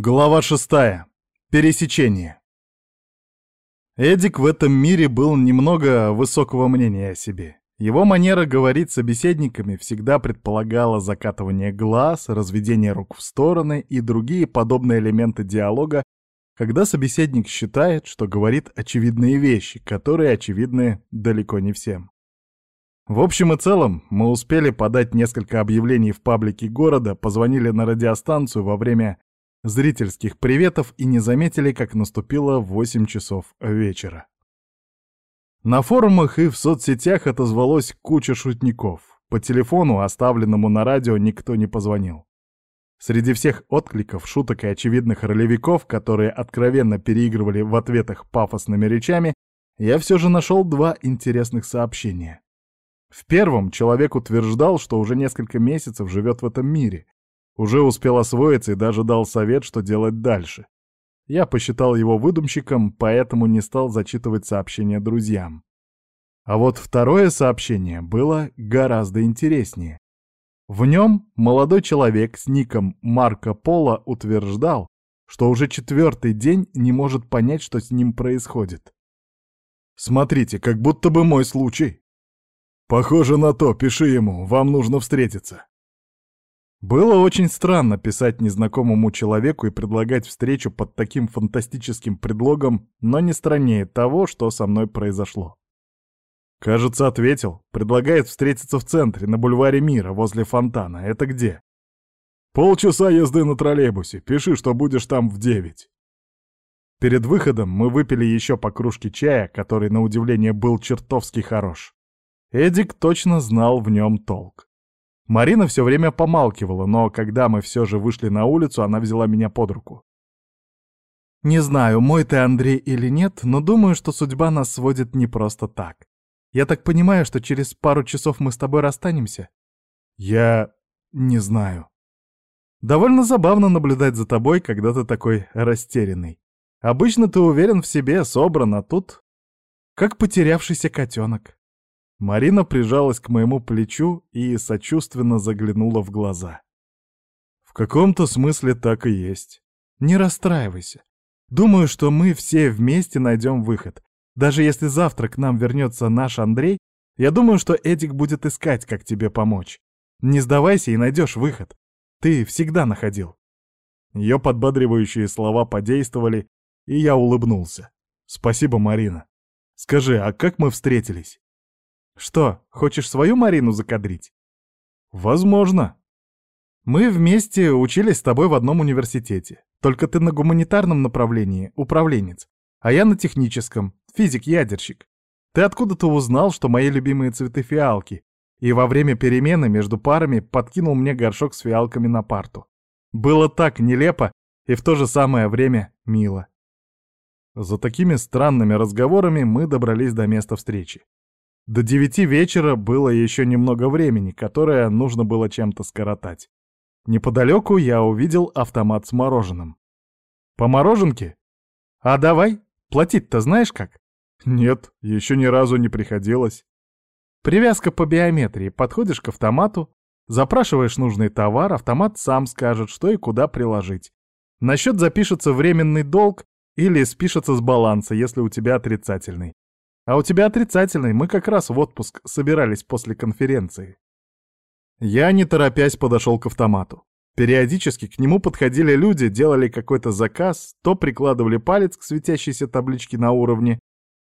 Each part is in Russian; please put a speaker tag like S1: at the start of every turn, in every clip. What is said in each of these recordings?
S1: Глава шестая. Пересечение. Эдик в этом мире был немного высокого мнения о себе. Его манера говорить с собеседниками всегда предполагала закатывание глаз, разведение рук в стороны и другие подобные элементы диалога, когда собеседник считает, что говорит очевидные вещи, которые очевидны далеко не всем. В общем и целом, мы успели подать несколько объявлений в паблике города, позвонили на радиостанцию во время зрительских приветов и не заметили, как наступило 8 часов вечера. На форумах и в соцсетях отозвалось куча шутников. По телефону, оставленному на радио, никто не позвонил. Среди всех откликов, шуток и очевидных ролевиков, которые откровенно переигрывали в ответах пафосными речами, я все же нашел два интересных сообщения. В первом человек утверждал, что уже несколько месяцев живет в этом мире, уже успел освоиться и даже дал совет, что делать дальше. Я посчитал его выдумщиком, поэтому не стал зачитывать сообщения друзьям. А вот второе сообщение было гораздо интереснее. В нем молодой человек с ником Марко Поло утверждал, что уже четвертый день не может понять, что с ним происходит. «Смотрите, как будто бы мой случай». «Похоже на то, пиши ему, вам нужно встретиться». Было очень странно писать незнакомому человеку и предлагать встречу под таким фантастическим предлогом, но не страннее того, что со мной произошло. Кажется, ответил. Предлагает встретиться в центре, на бульваре Мира, возле фонтана. Это где? Полчаса езды на троллейбусе. Пиши, что будешь там в девять. Перед выходом мы выпили еще по кружке чая, который, на удивление, был чертовски хорош. Эдик точно знал в нем толк. Марина все время помалкивала, но когда мы все же вышли на улицу, она взяла меня под руку. «Не знаю, мой ты Андрей или нет, но думаю, что судьба нас сводит не просто так. Я так понимаю, что через пару часов мы с тобой расстанемся?» «Я... не знаю». «Довольно забавно наблюдать за тобой, когда ты такой растерянный. Обычно ты уверен в себе, собран, а тут... как потерявшийся котенок». Марина прижалась к моему плечу и сочувственно заглянула в глаза. В каком-то смысле так и есть. Не расстраивайся. Думаю, что мы все вместе найдем выход. Даже если завтра к нам вернется наш Андрей, я думаю, что Эдик будет искать, как тебе помочь. Не сдавайся и найдешь выход. Ты всегда находил. Ее подбадривающие слова подействовали, и я улыбнулся. Спасибо, Марина. Скажи, а как мы встретились? Что, хочешь свою Марину закадрить? Возможно. Мы вместе учились с тобой в одном университете. Только ты на гуманитарном направлении, управленец, а я на техническом, физик-ядерщик. Ты откуда-то узнал, что мои любимые цветы фиалки, и во время перемены между парами подкинул мне горшок с фиалками на парту. Было так нелепо и в то же самое время мило. За такими странными разговорами мы добрались до места встречи. До девяти вечера было еще немного времени, которое нужно было чем-то скоротать. Неподалеку я увидел автомат с мороженым. По мороженке? А давай, платить-то знаешь как? Нет, еще ни разу не приходилось. Привязка по биометрии. Подходишь к автомату, запрашиваешь нужный товар, автомат сам скажет, что и куда приложить. На счет запишется временный долг или спишется с баланса, если у тебя отрицательный. А у тебя отрицательный, мы как раз в отпуск собирались после конференции. Я, не торопясь, подошел к автомату. Периодически к нему подходили люди, делали какой-то заказ, то прикладывали палец к светящейся табличке на уровне,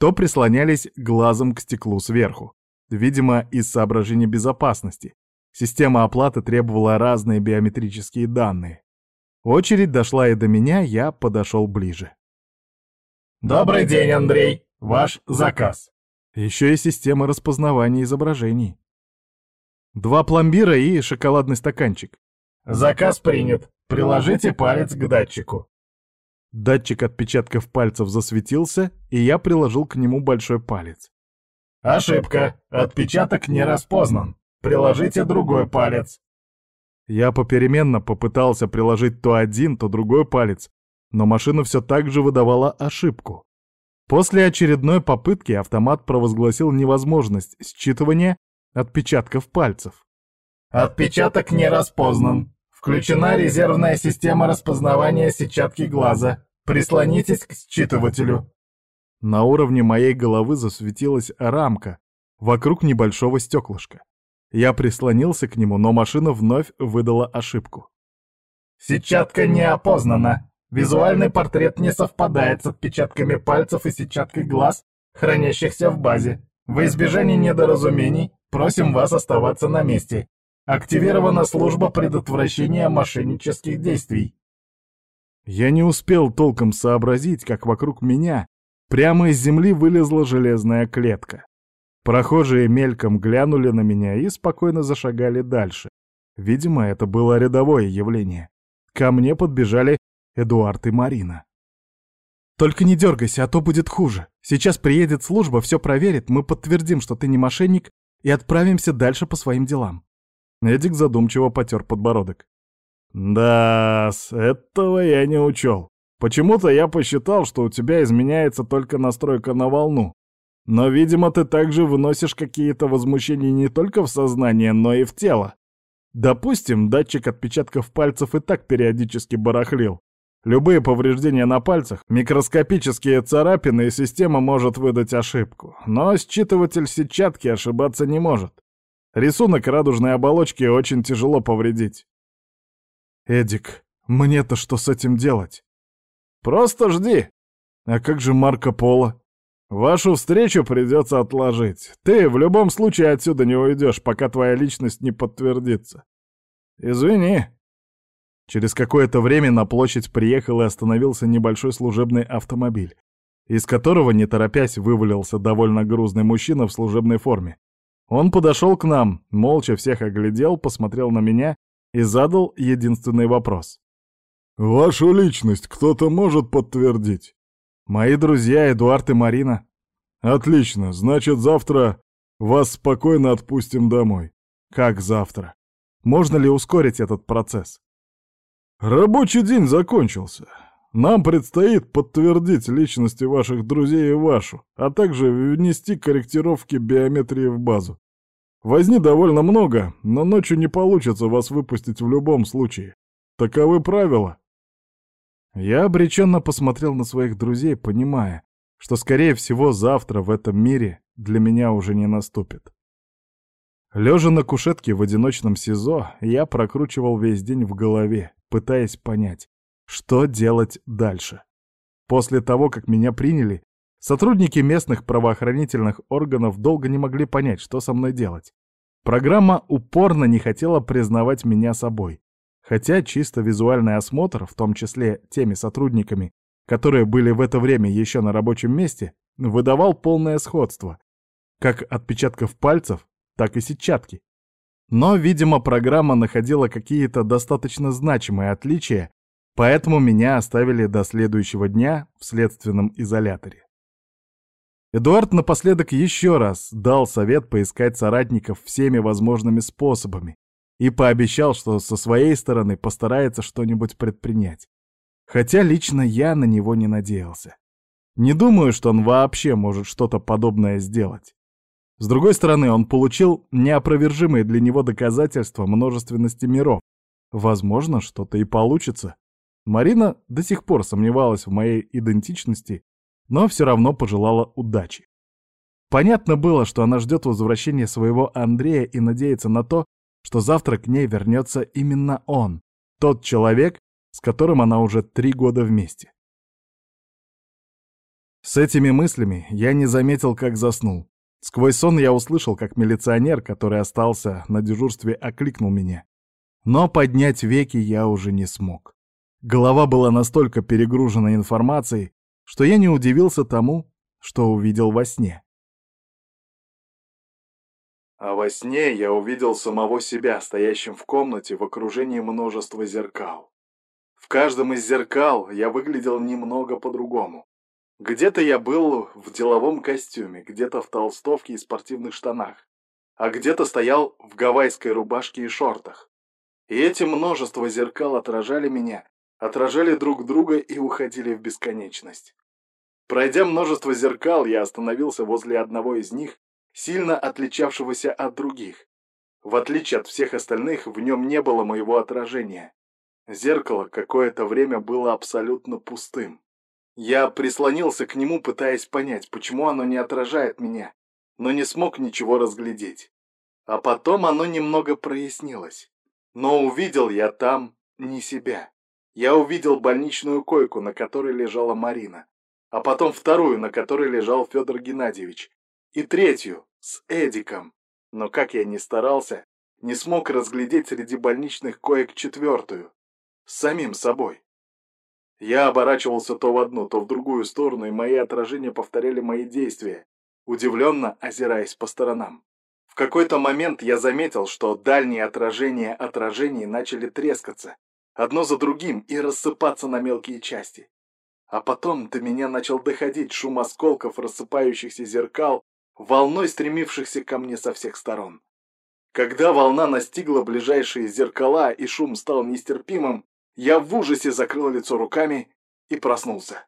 S1: то прислонялись глазом к стеклу сверху. Видимо, из соображений безопасности. Система оплаты требовала разные биометрические данные. Очередь дошла и до меня, я подошел ближе.
S2: «Добрый день, Андрей!» Ваш заказ.
S1: Еще и система распознавания изображений. Два пломбира и шоколадный стаканчик.
S2: Заказ принят. Приложите палец к датчику.
S1: Датчик отпечатков пальцев засветился, и я приложил к нему большой палец.
S2: Ошибка. Отпечаток не распознан. Приложите другой палец.
S1: Я попеременно попытался приложить то один, то другой палец, но машина все так же выдавала ошибку. После очередной попытки автомат провозгласил невозможность считывания отпечатков пальцев.
S2: «Отпечаток не распознан. Включена резервная система распознавания сетчатки глаза. Прислонитесь к считывателю.
S1: На уровне моей головы засветилась рамка, вокруг небольшого стеклышка. Я прислонился к нему, но машина вновь выдала ошибку.
S2: Сетчатка не опознана. Визуальный портрет не совпадает с отпечатками пальцев и сетчаткой глаз, хранящихся в базе. В избежание недоразумений просим вас оставаться на месте. Активирована служба предотвращения мошеннических действий.
S1: Я не успел толком сообразить, как вокруг меня прямо из земли вылезла железная клетка. Прохожие мельком глянули на меня и спокойно зашагали дальше. Видимо, это было рядовое явление. Ко мне подбежали Эдуард и Марина. «Только не дергайся, а то будет хуже. Сейчас приедет служба, все проверит, мы подтвердим, что ты не мошенник, и отправимся дальше по своим делам». Эдик задумчиво потер подбородок. да с этого я не учел. Почему-то я посчитал, что у тебя изменяется только настройка на волну. Но, видимо, ты также выносишь какие-то возмущения не только в сознание, но и в тело. Допустим, датчик отпечатков пальцев и так периодически барахлил. Любые повреждения на пальцах, микроскопические царапины, и система может выдать ошибку. Но считыватель сетчатки ошибаться не может. Рисунок радужной оболочки очень тяжело повредить. Эдик, мне-то что с этим делать? Просто жди. А как же Марко Поло? Вашу встречу придется отложить. Ты в любом случае отсюда не уйдешь, пока твоя личность не подтвердится. Извини. Через какое-то время на площадь приехал и остановился небольшой служебный автомобиль, из которого, не торопясь, вывалился довольно грузный мужчина в служебной форме. Он подошел к нам, молча всех оглядел, посмотрел на меня и задал единственный вопрос. «Вашу личность кто-то может подтвердить?» «Мои друзья Эдуард и Марина». «Отлично, значит, завтра вас спокойно отпустим домой». «Как завтра? Можно ли ускорить этот процесс?» «Рабочий день закончился. Нам предстоит подтвердить личности ваших друзей и вашу, а также внести корректировки биометрии в базу. Возни довольно много, но ночью не получится вас выпустить в любом случае. Таковы правила. Я обреченно посмотрел на своих друзей, понимая, что, скорее всего, завтра в этом мире для меня уже не наступит. Лежа на кушетке в одиночном СИЗО, я прокручивал весь день в голове, пытаясь понять, что делать дальше? После того, как меня приняли, сотрудники местных правоохранительных органов долго не могли понять, что со мной делать. Программа упорно не хотела признавать меня собой. Хотя чисто визуальный осмотр, в том числе теми сотрудниками, которые были в это время еще на рабочем месте, выдавал полное сходство. Как отпечатков пальцев, так и сетчатки. Но, видимо, программа находила какие-то достаточно значимые отличия Поэтому меня оставили до следующего дня в следственном изоляторе. Эдуард напоследок еще раз дал совет поискать соратников всеми возможными способами и пообещал, что со своей стороны постарается что-нибудь предпринять. Хотя лично я на него не надеялся. Не думаю, что он вообще может что-то подобное сделать. С другой стороны, он получил неопровержимые для него доказательства множественности миров. Возможно, что-то и получится. Марина до сих пор сомневалась в моей идентичности, но все равно пожелала удачи. Понятно было, что она ждет возвращения своего Андрея и надеется на то, что завтра к ней вернется именно он, тот человек, с которым она уже три года вместе. С этими мыслями я не заметил, как заснул. Сквозь сон я услышал, как милиционер, который остался на дежурстве, окликнул меня. Но поднять веки я уже не смог. Голова была настолько перегружена информацией, что я не удивился тому, что увидел во сне. А во сне я увидел самого себя, стоящим в комнате в окружении множества зеркал. В каждом из зеркал я выглядел немного по-другому. Где-то я был в деловом костюме, где-то в толстовке и спортивных штанах, а где-то стоял в гавайской рубашке и шортах. И эти множество зеркал отражали меня отражали друг друга и уходили в бесконечность. Пройдя множество зеркал, я остановился возле одного из них, сильно отличавшегося от других. В отличие от всех остальных, в нем не было моего отражения. Зеркало какое-то время было абсолютно пустым. Я прислонился к нему, пытаясь понять, почему оно не отражает меня, но не смог ничего разглядеть. А потом оно немного прояснилось. Но увидел я там не себя. Я увидел больничную койку, на которой лежала Марина, а потом вторую, на которой лежал Федор Геннадьевич, и третью, с Эдиком. Но как я ни старался, не смог разглядеть среди больничных коек четвертую, с самим собой. Я оборачивался то в одну, то в другую сторону, и мои отражения повторяли мои действия, удивленно озираясь по сторонам. В какой-то момент я заметил, что дальние отражения отражений начали трескаться, одно за другим, и рассыпаться на мелкие части. А потом до меня начал доходить шум осколков рассыпающихся зеркал, волной стремившихся ко мне со всех сторон. Когда волна настигла ближайшие зеркала и шум стал нестерпимым, я в ужасе закрыл лицо руками и проснулся.